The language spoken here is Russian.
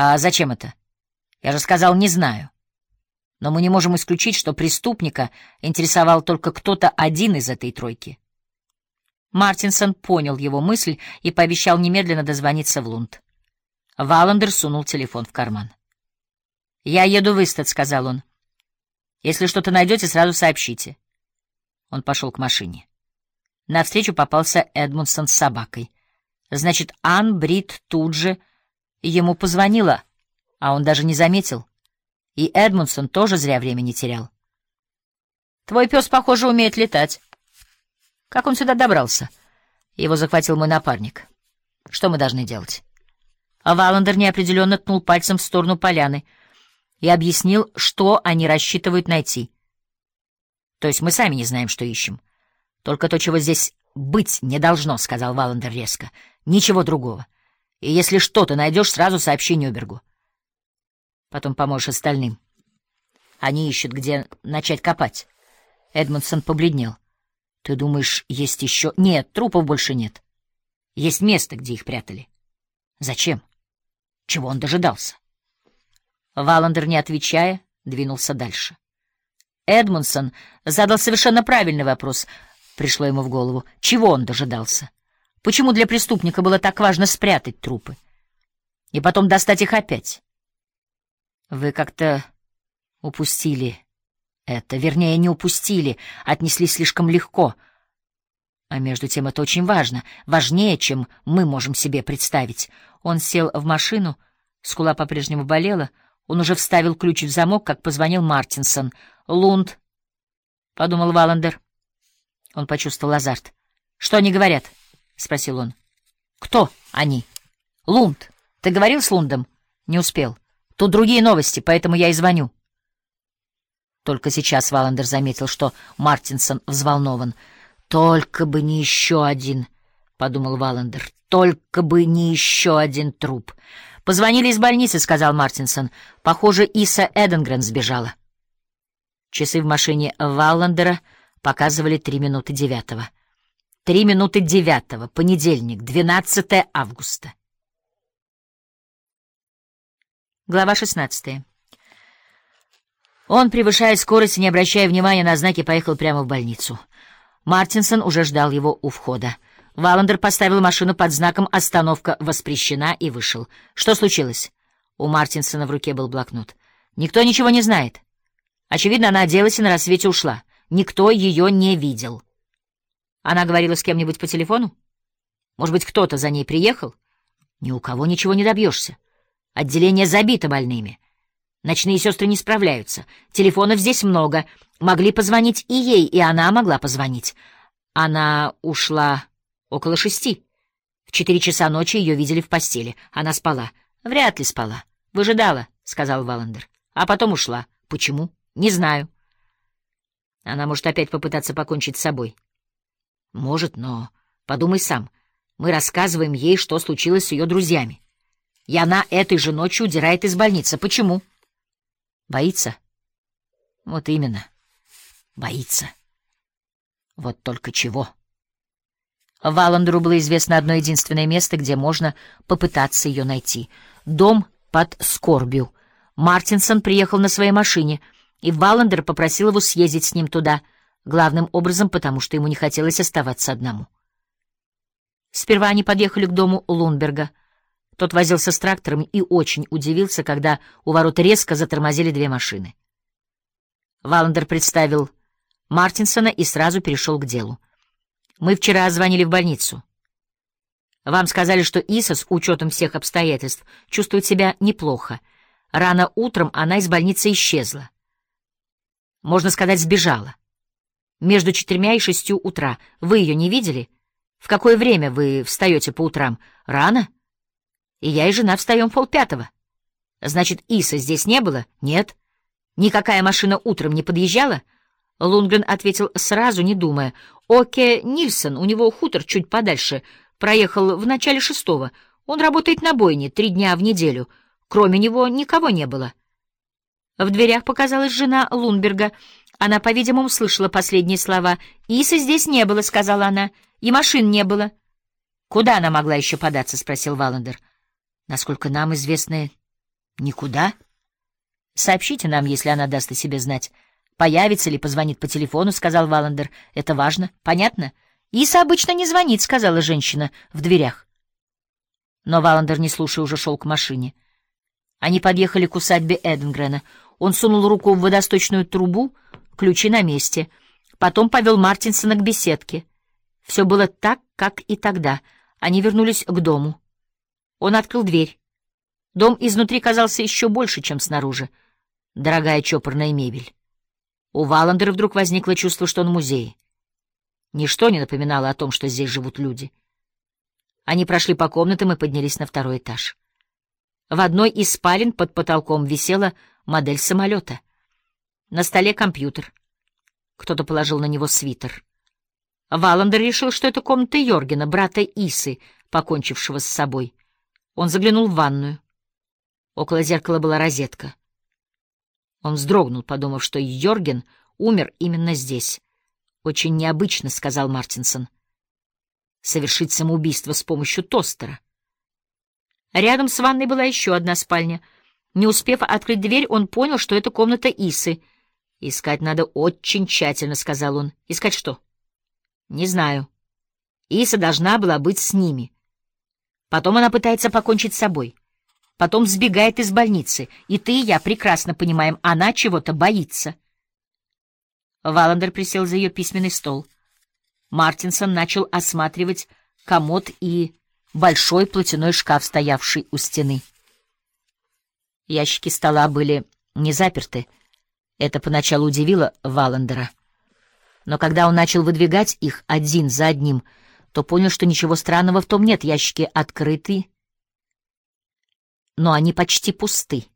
А зачем это? Я же сказал, не знаю. Но мы не можем исключить, что преступника интересовал только кто-то один из этой тройки. Мартинсон понял его мысль и пообещал немедленно дозвониться в Лунд. Валандер сунул телефон в карман. «Я еду в Истед», — сказал он. «Если что-то найдете, сразу сообщите». Он пошел к машине. Навстречу попался Эдмундсон с собакой. Значит, Ан Брит тут же ему позвонила, а он даже не заметил. И Эдмундсон тоже зря времени терял. «Твой пес, похоже, умеет летать». «Как он сюда добрался?» Его захватил мой напарник. «Что мы должны делать?» А Валандер неопределенно ткнул пальцем в сторону поляны и объяснил, что они рассчитывают найти. То есть мы сами не знаем, что ищем. Только то, чего здесь быть не должно, — сказал Валандер резко. Ничего другого. И если что-то найдешь, сразу сообщи Нюбергу. Потом поможешь остальным. Они ищут, где начать копать. Эдмундсон побледнел. Ты думаешь, есть еще... Нет, трупов больше нет. Есть место, где их прятали. Зачем? Чего он дожидался? Валандер, не отвечая, двинулся дальше. Эдмонсон задал совершенно правильный вопрос, пришло ему в голову. Чего он дожидался? Почему для преступника было так важно спрятать трупы? И потом достать их опять? Вы как-то упустили это. Вернее, не упустили, отнесли слишком легко. А между тем это очень важно, важнее, чем мы можем себе представить. Он сел в машину, скула по-прежнему болела, он уже вставил ключ в замок, как позвонил Мартинсон. «Лунд», — подумал Валандер. Он почувствовал азарт. «Что они говорят?» — спросил он. «Кто они?» «Лунд. Ты говорил с Лундом?» «Не успел. Тут другие новости, поэтому я и звоню». Только сейчас Валандер заметил, что Мартинсон взволнован. «Только бы не еще один», — подумал Валандер. Только бы не еще один труп. Позвонили из больницы, сказал Мартинсон. Похоже, Иса Эденгрен сбежала. Часы в машине Валландера показывали три минуты девятого. Три минуты девятого, понедельник, 12 августа. Глава шестнадцатая. Он, превышая скорость и не обращая внимания на знаки, поехал прямо в больницу. Мартинсон уже ждал его у входа. Валандер поставил машину под знаком «Остановка воспрещена» и вышел. Что случилось? У Мартинсона в руке был блокнот. Никто ничего не знает. Очевидно, она оделась и на рассвете ушла. Никто ее не видел. Она говорила с кем-нибудь по телефону? Может быть, кто-то за ней приехал? Ни у кого ничего не добьешься. Отделение забито больными. Ночные сестры не справляются. Телефонов здесь много. Могли позвонить и ей, и она могла позвонить. Она ушла Около шести. В четыре часа ночи ее видели в постели. Она спала. Вряд ли спала. Выжидала, — сказал Валандер. А потом ушла. Почему? Не знаю. Она может опять попытаться покончить с собой. Может, но подумай сам. Мы рассказываем ей, что случилось с ее друзьями. И она этой же ночью удирает из больницы. Почему? Боится? Вот именно. Боится. Вот только чего? Валандеру было известно одно единственное место, где можно попытаться ее найти. Дом под Скорбью. Мартинсон приехал на своей машине, и Валандер попросил его съездить с ним туда, главным образом потому, что ему не хотелось оставаться одному. Сперва они подъехали к дому Лунберга. Тот возился с трактором и очень удивился, когда у ворот резко затормозили две машины. Валандер представил Мартинсона и сразу перешел к делу. Мы вчера звонили в больницу. Вам сказали, что Иса, с учетом всех обстоятельств, чувствует себя неплохо. Рано утром она из больницы исчезла. Можно сказать, сбежала. Между четырьмя и шестью утра. Вы ее не видели? В какое время вы встаете по утрам? Рано? И я и жена встаем полпятого. Значит, Иса здесь не было? Нет. Никакая машина утром не подъезжала? Лунгрен ответил сразу, не думая. Оке Нильсон, у него хутор чуть подальше, проехал в начале шестого. Он работает на бойне три дня в неделю. Кроме него никого не было. В дверях показалась жена Лунберга. Она, по-видимому, слышала последние слова. «Исы здесь не было», — сказала она, — «и машин не было». «Куда она могла еще податься?» — спросил Валандер. «Насколько нам известно, Никуда. Сообщите нам, если она даст о себе знать. Появится или позвонит по телефону, сказал Валандер. Это важно. Понятно? Иса обычно не звонит, сказала женщина в дверях. Но Валандер, не слушая, уже шел к машине. Они подъехали к усадьбе Эденгрена. Он сунул руку в водосточную трубу, ключи на месте. Потом повел Мартинсона к беседке. Все было так, как и тогда. Они вернулись к дому. Он открыл дверь. Дом изнутри казался еще больше, чем снаружи. Дорогая чопорная мебель. У Валандера вдруг возникло чувство, что он в музее. Ничто не напоминало о том, что здесь живут люди. Они прошли по комнатам и поднялись на второй этаж. В одной из спален под потолком висела модель самолета. На столе компьютер. Кто-то положил на него свитер. Валандер решил, что это комната Йоргена, брата Исы, покончившего с собой. Он заглянул в ванную. Около зеркала была розетка. Он вздрогнул, подумав, что Йорген умер именно здесь. «Очень необычно», — сказал Мартинсон. «Совершить самоубийство с помощью тостера». Рядом с ванной была еще одна спальня. Не успев открыть дверь, он понял, что это комната Исы. «Искать надо очень тщательно», — сказал он. «Искать что?» «Не знаю. Иса должна была быть с ними. Потом она пытается покончить с собой» потом сбегает из больницы, и ты и я прекрасно понимаем, она чего-то боится. Валандер присел за ее письменный стол. Мартинсон начал осматривать комод и большой платяной шкаф, стоявший у стены. Ящики стола были не заперты. Это поначалу удивило Валандера. Но когда он начал выдвигать их один за одним, то понял, что ничего странного в том нет. Ящики открыты но они почти пусты.